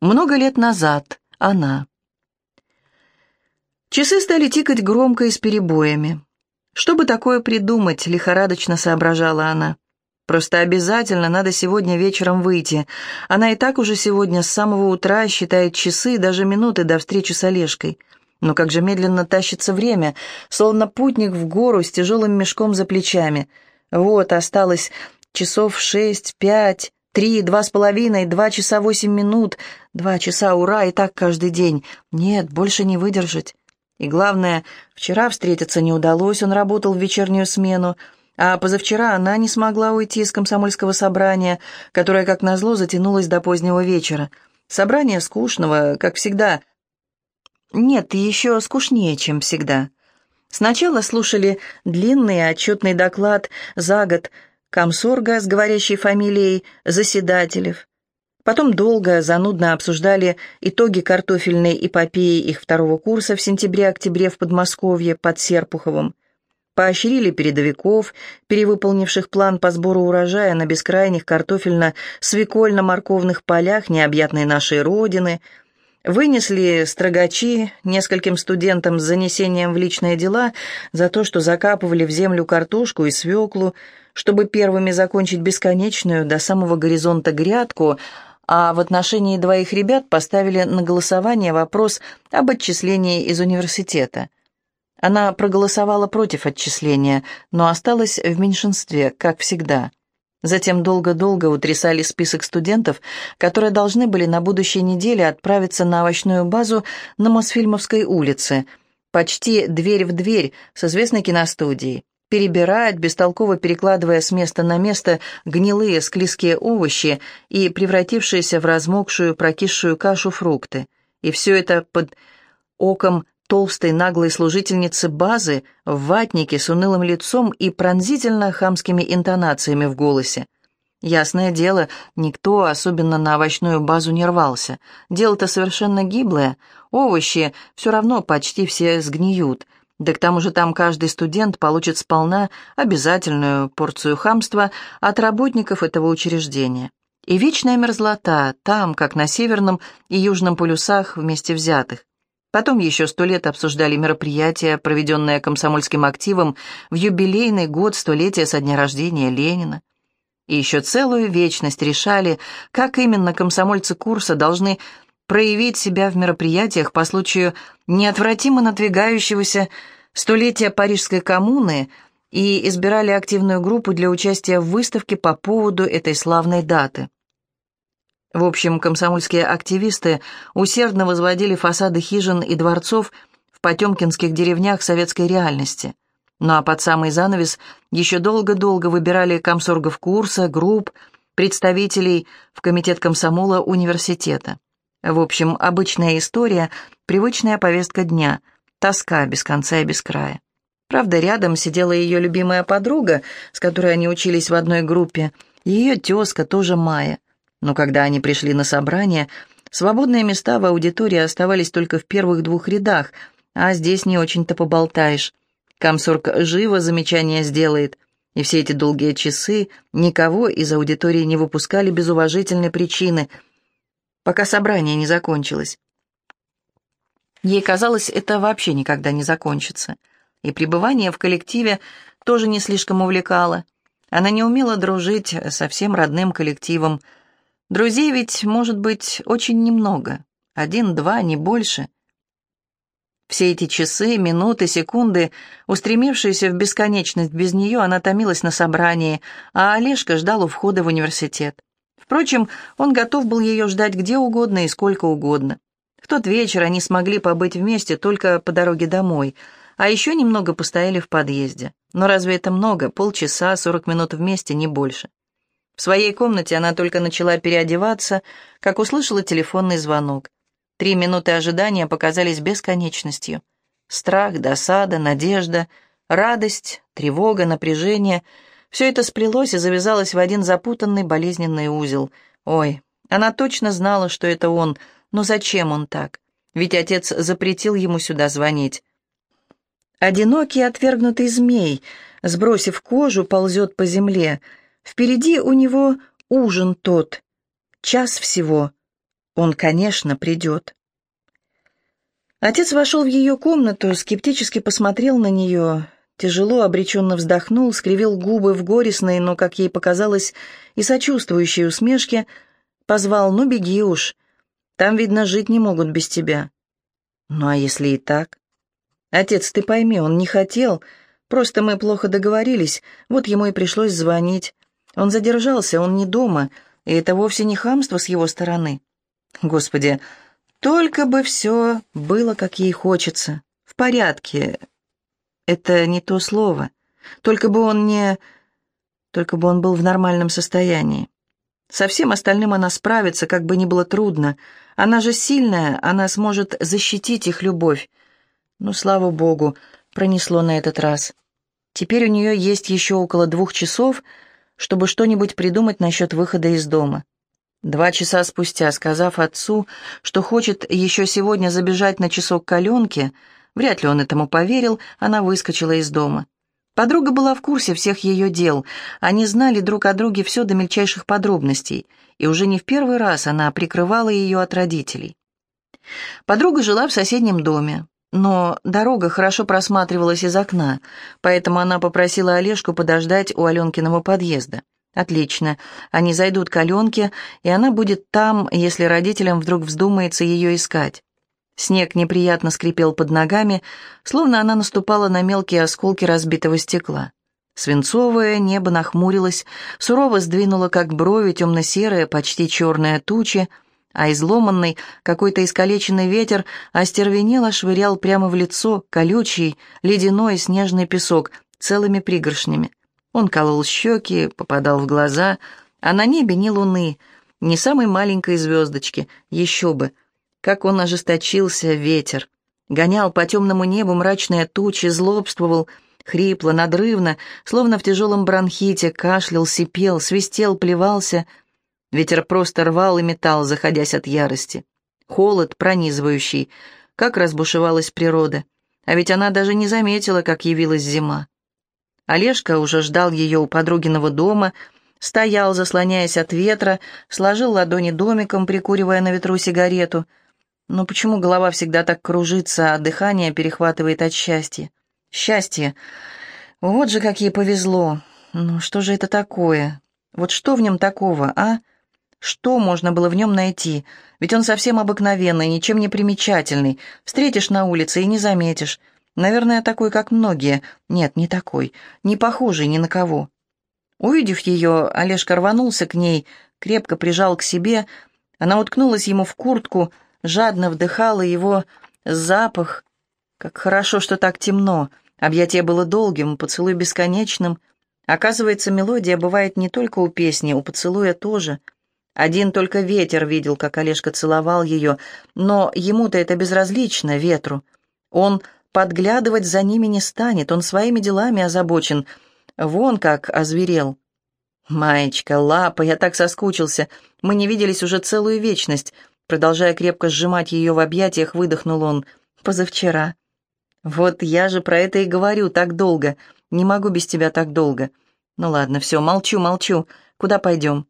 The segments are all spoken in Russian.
Много лет назад. Она. Часы стали тикать громко и с перебоями. Что бы такое придумать, лихорадочно соображала она. Просто обязательно надо сегодня вечером выйти. Она и так уже сегодня с самого утра считает часы и даже минуты до встречи с Олежкой. Но как же медленно тащится время, словно путник в гору с тяжелым мешком за плечами. Вот, осталось часов шесть, пять, три, два с половиной, два часа восемь минут, два часа, ура, и так каждый день. Нет, больше не выдержать. И главное, вчера встретиться не удалось, он работал в вечернюю смену, а позавчера она не смогла уйти из комсомольского собрания, которое, как назло, затянулось до позднего вечера. Собрание скучного, как всегда. Нет, еще скучнее, чем всегда. Сначала слушали длинный отчетный доклад за год комсорга с говорящей фамилией Заседателев. Потом долго, занудно обсуждали итоги картофельной эпопеи их второго курса в сентябре-октябре в Подмосковье под Серпуховым. Поощрили передовиков, перевыполнивших план по сбору урожая на бескрайних картофельно-свекольно-морковных полях необъятной нашей Родины – Вынесли строгачи нескольким студентам с занесением в личные дела за то, что закапывали в землю картошку и свеклу, чтобы первыми закончить бесконечную до самого горизонта грядку, а в отношении двоих ребят поставили на голосование вопрос об отчислении из университета. Она проголосовала против отчисления, но осталась в меньшинстве, как всегда. Затем долго-долго утрясали список студентов, которые должны были на будущей неделе отправиться на овощную базу на Мосфильмовской улице, почти дверь в дверь с известной киностудией, перебирать, бестолково перекладывая с места на место гнилые склизкие овощи и превратившиеся в размокшую, прокисшую кашу фрукты. И все это под оком толстой наглой служительницы базы в ватнике с унылым лицом и пронзительно хамскими интонациями в голосе. Ясное дело, никто особенно на овощную базу не рвался. Дело-то совершенно гиблое, овощи все равно почти все сгниют. Да к тому же там каждый студент получит сполна обязательную порцию хамства от работников этого учреждения. И вечная мерзлота там, как на северном и южном полюсах вместе взятых. Потом еще сто лет обсуждали мероприятия, проведенные комсомольским активом в юбилейный год столетия со дня рождения Ленина. И еще целую вечность решали, как именно комсомольцы курса должны проявить себя в мероприятиях по случаю неотвратимо надвигающегося столетия Парижской коммуны и избирали активную группу для участия в выставке по поводу этой славной даты. В общем, комсомольские активисты усердно возводили фасады хижин и дворцов в потемкинских деревнях советской реальности. Ну а под самый занавес еще долго-долго выбирали комсоргов курса, групп, представителей в комитет комсомола университета. В общем, обычная история, привычная повестка дня, тоска без конца и без края. Правда, рядом сидела ее любимая подруга, с которой они учились в одной группе, ее тезка тоже Майя. Но когда они пришли на собрание, свободные места в аудитории оставались только в первых двух рядах, а здесь не очень-то поболтаешь. Комсорг живо замечание сделает, и все эти долгие часы никого из аудитории не выпускали без уважительной причины, пока собрание не закончилось. Ей казалось, это вообще никогда не закончится. И пребывание в коллективе тоже не слишком увлекало. Она не умела дружить со всем родным коллективом, Друзей ведь может быть очень немного, один-два, не больше. Все эти часы, минуты, секунды, устремившиеся в бесконечность, без нее она томилась на собрании, а Олежка ждал у входа в университет. Впрочем, он готов был ее ждать где угодно и сколько угодно. В тот вечер они смогли побыть вместе только по дороге домой, а еще немного постояли в подъезде. Но разве это много? Полчаса, сорок минут вместе, не больше. В своей комнате она только начала переодеваться, как услышала телефонный звонок. Три минуты ожидания показались бесконечностью. Страх, досада, надежда, радость, тревога, напряжение — все это сплелось и завязалось в один запутанный болезненный узел. Ой, она точно знала, что это он, но зачем он так? Ведь отец запретил ему сюда звонить. Одинокий отвергнутый змей, сбросив кожу, ползет по земле — Впереди у него ужин тот, час всего. Он, конечно, придет. Отец вошел в ее комнату, скептически посмотрел на нее, тяжело, обреченно вздохнул, скривил губы в горестной, но, как ей показалось, и сочувствующей усмешке, позвал «Ну, беги уж, там, видно, жить не могут без тебя». «Ну, а если и так?» «Отец, ты пойми, он не хотел, просто мы плохо договорились, вот ему и пришлось звонить. Он задержался, он не дома, и это вовсе не хамство с его стороны. Господи, только бы все было, как ей хочется, в порядке. Это не то слово. Только бы он не... Только бы он был в нормальном состоянии. Со всем остальным она справится, как бы ни было трудно. Она же сильная, она сможет защитить их любовь. Ну, слава богу, пронесло на этот раз. Теперь у нее есть еще около двух часов, чтобы что-нибудь придумать насчет выхода из дома. Два часа спустя, сказав отцу, что хочет еще сегодня забежать на часок к Аленке, вряд ли он этому поверил, она выскочила из дома. Подруга была в курсе всех ее дел, они знали друг о друге все до мельчайших подробностей, и уже не в первый раз она прикрывала ее от родителей. Подруга жила в соседнем доме, но дорога хорошо просматривалась из окна, поэтому она попросила Олежку подождать у Аленкиного подъезда. Отлично. Они зайдут к Аленке, и она будет там, если родителям вдруг вздумается ее искать. Снег неприятно скрипел под ногами, словно она наступала на мелкие осколки разбитого стекла. Свинцовое небо нахмурилось, сурово сдвинуло, как брови, темно-серые, почти черные тучи, а изломанный, какой-то искалеченный ветер остервенело швырял прямо в лицо колючий, ледяной снежный песок целыми пригоршнями. Он колол щеки, попадал в глаза, а на небе ни луны, ни самой маленькой звездочки, еще бы. Как он ожесточился, ветер. Гонял по темному небу мрачные тучи, злобствовал, хрипло, надрывно, словно в тяжелом бронхите, кашлял, сипел, свистел, плевался. Ветер просто рвал и метал, заходясь от ярости. Холод пронизывающий, как разбушевалась природа. А ведь она даже не заметила, как явилась зима. Олежка уже ждал ее у подругиного дома, стоял, заслоняясь от ветра, сложил ладони домиком, прикуривая на ветру сигарету. Но почему голова всегда так кружится, а дыхание перехватывает от счастья? Счастье! Вот же как ей повезло! Ну что же это такое? Вот что в нем такого, а? Что можно было в нем найти? Ведь он совсем обыкновенный, ничем не примечательный. Встретишь на улице и не заметишь. Наверное, такой, как многие. Нет, не такой. Не похожий ни на кого. Увидев ее, Олежка рванулся к ней, крепко прижал к себе. Она уткнулась ему в куртку, жадно вдыхала его запах. Как хорошо, что так темно. Объятие было долгим, поцелуй бесконечным. Оказывается, мелодия бывает не только у песни, у поцелуя тоже. Один только ветер видел, как Олежка целовал ее, но ему-то это безразлично, ветру. Он подглядывать за ними не станет, он своими делами озабочен. Вон как озверел. «Маечка, лапа, я так соскучился. Мы не виделись уже целую вечность». Продолжая крепко сжимать ее в объятиях, выдохнул он. «Позавчера». «Вот я же про это и говорю так долго. Не могу без тебя так долго». «Ну ладно, все, молчу, молчу. Куда пойдем?»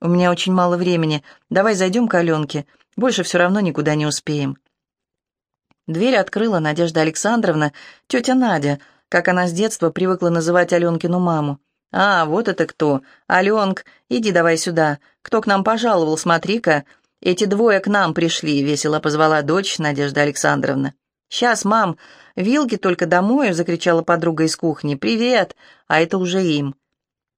«У меня очень мало времени. Давай зайдем к Аленке. Больше все равно никуда не успеем». Дверь открыла Надежда Александровна, тетя Надя, как она с детства привыкла называть Аленкину маму. «А, вот это кто! Аленк, иди давай сюда. Кто к нам пожаловал, смотри-ка. Эти двое к нам пришли», — весело позвала дочь Надежда Александровна. «Сейчас, мам, вилки только домой», — закричала подруга из кухни. «Привет!» А это уже им.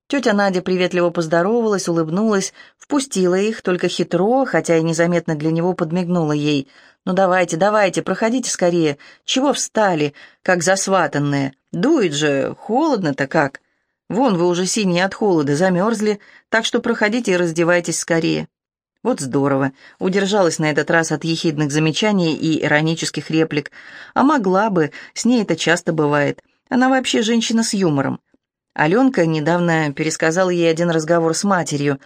Тетя Надя приветливо поздоровалась, улыбнулась, впустила их, только хитро, хотя и незаметно для него подмигнула ей — «Ну давайте, давайте, проходите скорее. Чего встали, как засватанные? Дует же, холодно-то как. Вон вы уже синие от холода, замерзли, так что проходите и раздевайтесь скорее». Вот здорово. Удержалась на этот раз от ехидных замечаний и иронических реплик. А могла бы, с ней это часто бывает. Она вообще женщина с юмором. Аленка недавно пересказала ей один разговор с матерью.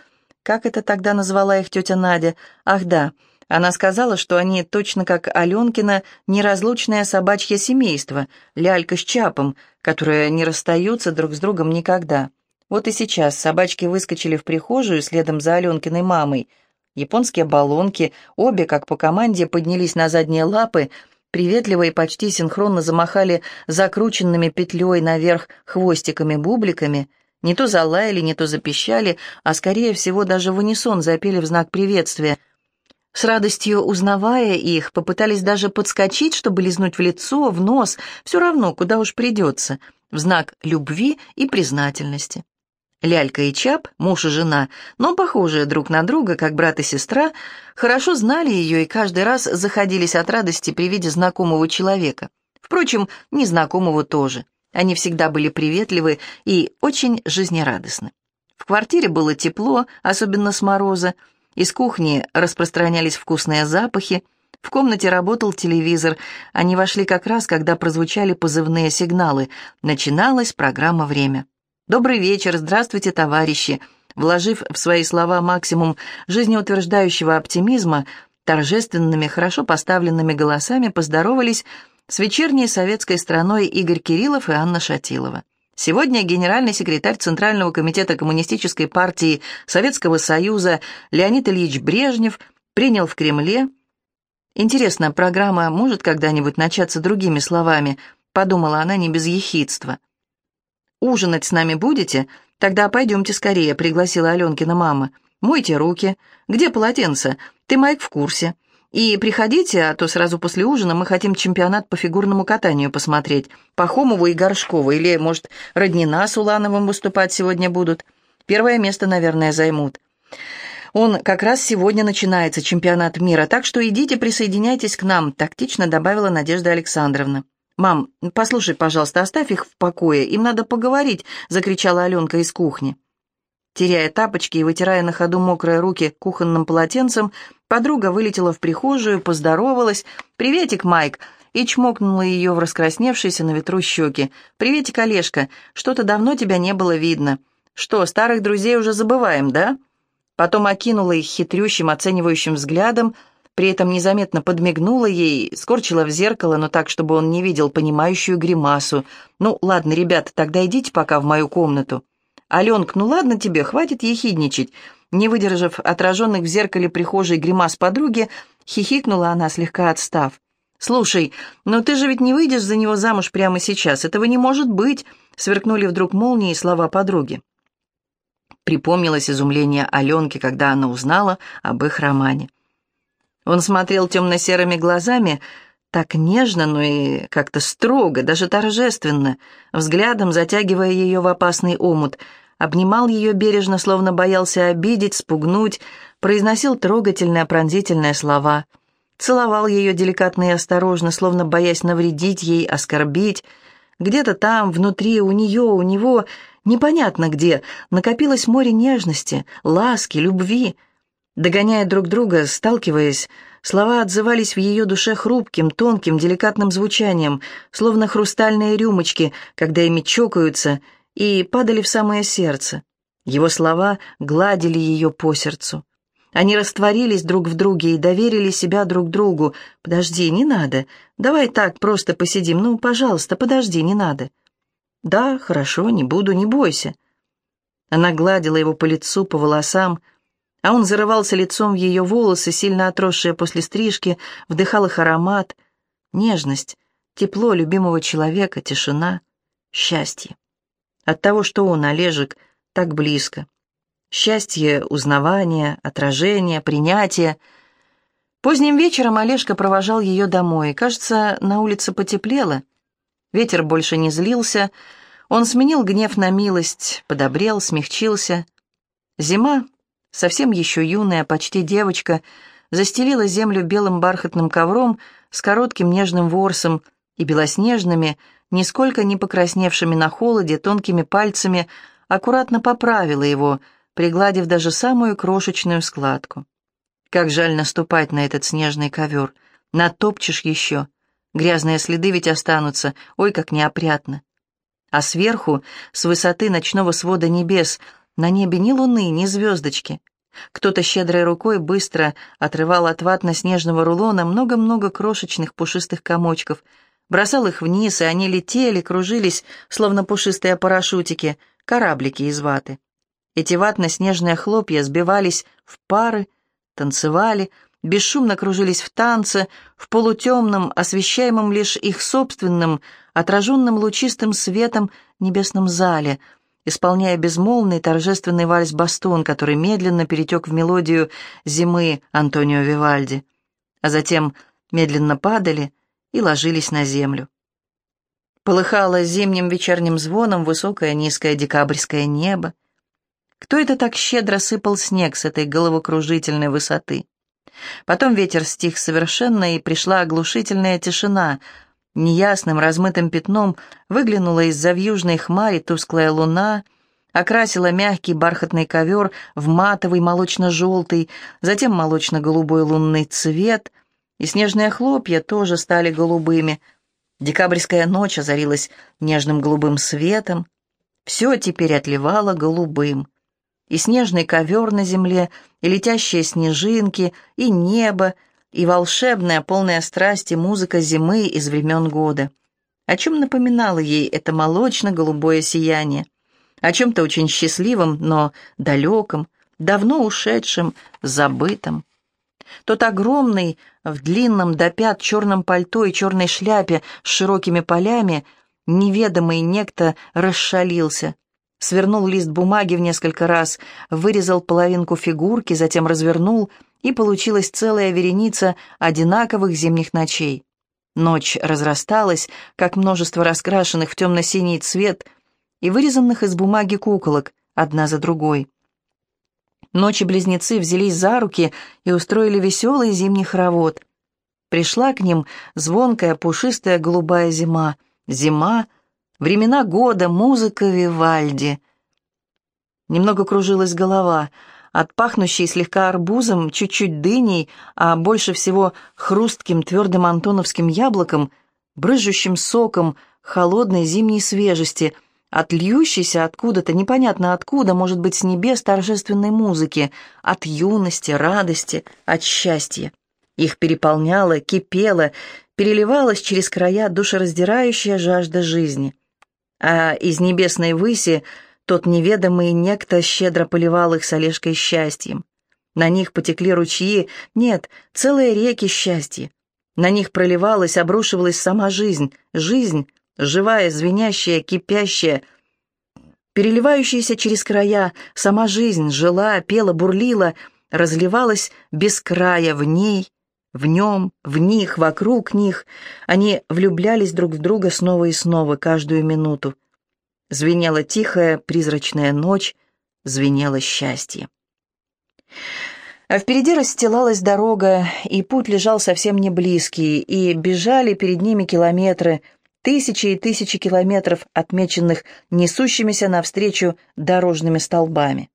Как это тогда назвала их тетя Надя? Ах да, она сказала, что они, точно как Аленкина, неразлучное собачье семейство, лялька с чапом, которые не расстаются друг с другом никогда. Вот и сейчас собачки выскочили в прихожую следом за Аленкиной мамой. Японские баллонки, обе, как по команде, поднялись на задние лапы, приветливо и почти синхронно замахали закрученными петлей наверх хвостиками-бубликами, не то залаяли, не то запищали, а скорее всего даже в унисон запели в знак приветствия. С радостью узнавая их, попытались даже подскочить, чтобы лизнуть в лицо, в нос, все равно, куда уж придется, в знак любви и признательности. Лялька и Чап, муж и жена, но похожие друг на друга, как брат и сестра, хорошо знали ее и каждый раз заходились от радости при виде знакомого человека. Впрочем, незнакомого тоже. Они всегда были приветливы и очень жизнерадостны. В квартире было тепло, особенно с мороза. Из кухни распространялись вкусные запахи. В комнате работал телевизор. Они вошли как раз, когда прозвучали позывные сигналы. Начиналась программа «Время». «Добрый вечер, здравствуйте, товарищи!» Вложив в свои слова максимум жизнеутверждающего оптимизма, торжественными, хорошо поставленными голосами поздоровались с вечерней советской страной Игорь Кириллов и Анна Шатилова. Сегодня генеральный секретарь Центрального комитета Коммунистической партии Советского Союза Леонид Ильич Брежнев принял в Кремле. Интересно, программа может когда-нибудь начаться другими словами, подумала она не без ехидства. «Ужинать с нами будете? Тогда пойдемте скорее», — пригласила Аленкина мама. «Мойте руки. Где полотенце? Ты, Майк, в курсе. И приходите, а то сразу после ужина мы хотим чемпионат по фигурному катанию посмотреть. Пахомову и Горшкову. Или, может, Роднина с Улановым выступать сегодня будут. Первое место, наверное, займут». Он как раз сегодня начинается чемпионат мира, так что идите присоединяйтесь к нам», — тактично добавила Надежда Александровна. «Мам, послушай, пожалуйста, оставь их в покое, им надо поговорить», — закричала Аленка из кухни. Теряя тапочки и вытирая на ходу мокрые руки кухонным полотенцем, подруга вылетела в прихожую, поздоровалась. «Приветик, Майк!» и чмокнула ее в раскрасневшиеся на ветру щеки. «Приветик, Олежка! Что-то давно тебя не было видно. Что, старых друзей уже забываем, да?» Потом окинула их хитрющим, оценивающим взглядом, при этом незаметно подмигнула ей, скорчила в зеркало, но так, чтобы он не видел понимающую гримасу. «Ну, ладно, ребята, тогда идите пока в мою комнату». «Аленк, ну ладно тебе, хватит ехидничать». Не выдержав отраженных в зеркале прихожей гримас подруги, хихикнула она, слегка отстав. «Слушай, но ты же ведь не выйдешь за него замуж прямо сейчас. Этого не может быть!» Сверкнули вдруг молнии слова подруги. Припомнилось изумление Аленки, когда она узнала об их романе. Он смотрел темно-серыми глазами, так нежно, но и как-то строго, даже торжественно, взглядом затягивая ее в опасный омут, обнимал ее бережно, словно боялся обидеть, спугнуть, произносил трогательные, пронзительные слова, целовал ее деликатно и осторожно, словно боясь навредить ей, оскорбить. Где-то там, внутри, у нее, у него, непонятно где, накопилось море нежности, ласки, любви — Догоняя друг друга, сталкиваясь, слова отзывались в ее душе хрупким, тонким, деликатным звучанием, словно хрустальные рюмочки, когда ими чокаются, и падали в самое сердце. Его слова гладили ее по сердцу. Они растворились друг в друге и доверили себя друг другу. «Подожди, не надо. Давай так, просто посидим. Ну, пожалуйста, подожди, не надо». «Да, хорошо, не буду, не бойся». Она гладила его по лицу, по волосам, а он зарывался лицом в ее волосы, сильно отросшие после стрижки, вдыхал их аромат. Нежность, тепло любимого человека, тишина, счастье. От того, что он, Олежек, так близко. Счастье, узнавание, отражение, принятие. Поздним вечером Олежка провожал ее домой. Кажется, на улице потеплело. Ветер больше не злился. Он сменил гнев на милость, подобрел, смягчился. Зима совсем еще юная, почти девочка, застелила землю белым бархатным ковром с коротким нежным ворсом и белоснежными, нисколько не покрасневшими на холоде, тонкими пальцами, аккуратно поправила его, пригладив даже самую крошечную складку. Как жаль наступать на этот снежный ковер. Натопчешь еще. Грязные следы ведь останутся, ой, как неопрятно. А сверху, с высоты ночного свода небес, на небе ни луны, ни звездочки. Кто-то щедрой рукой быстро отрывал от ватно-снежного рулона много-много крошечных пушистых комочков, бросал их вниз, и они летели, кружились, словно пушистые парашютики, кораблики из ваты. Эти ватно-снежные хлопья сбивались в пары, танцевали, бесшумно кружились в танце, в полутемном, освещаемом лишь их собственным, отраженным лучистым светом небесном зале, исполняя безмолвный торжественный вальс-бастон, который медленно перетек в мелодию зимы Антонио Вивальди, а затем медленно падали и ложились на землю. Полыхало зимним вечерним звоном высокое низкое декабрьское небо. Кто это так щедро сыпал снег с этой головокружительной высоты? Потом ветер стих совершенно, и пришла оглушительная тишина. Неясным размытым пятном выглянула из-за вьюжной хмари тусклая луна, окрасила мягкий бархатный ковер в матовый молочно-желтый, затем молочно-голубой лунный цвет, и снежные хлопья тоже стали голубыми. Декабрьская ночь озарилась нежным голубым светом. Все теперь отливало голубым и снежный ковер на земле, и летящие снежинки, и небо, и волшебная, полная страсти музыка зимы из времен года. О чем напоминало ей это молочно-голубое сияние? О чем-то очень счастливом, но далеком, давно ушедшем, забытом. Тот огромный, в длинном до пят черном пальто и черной шляпе с широкими полями, неведомый некто расшалился, свернул лист бумаги в несколько раз, вырезал половинку фигурки, затем развернул, и получилась целая вереница одинаковых зимних ночей. Ночь разрасталась, как множество раскрашенных в темно-синий цвет и вырезанных из бумаги куколок, одна за другой. Ночи-близнецы взялись за руки и устроили веселый зимний хоровод. Пришла к ним звонкая, пушистая голубая зима. Зима — Времена года, музыка Вивальди. Немного кружилась голова. От пахнущей слегка арбузом, чуть-чуть дыней, а больше всего хрустким твердым антоновским яблоком, брызжущим соком холодной зимней свежести, от льющейся откуда-то, непонятно откуда, может быть, с небес торжественной музыки, от юности, радости, от счастья. Их переполняла, кипела, переливалась через края душераздирающая жажда жизни а из небесной выси тот неведомый некто щедро поливал их с Олежкой счастьем. На них потекли ручьи, нет, целые реки счастья. На них проливалась, обрушивалась сама жизнь, жизнь, живая, звенящая, кипящая, переливающаяся через края, сама жизнь жила, пела, бурлила, разливалась без края в ней, в нем, в них, вокруг них. Они влюблялись друг в друга снова и снова, каждую минуту. Звенела тихая, призрачная ночь, звенело счастье. А впереди расстилалась дорога, и путь лежал совсем не близкий, и бежали перед ними километры, тысячи и тысячи километров, отмеченных несущимися навстречу дорожными столбами.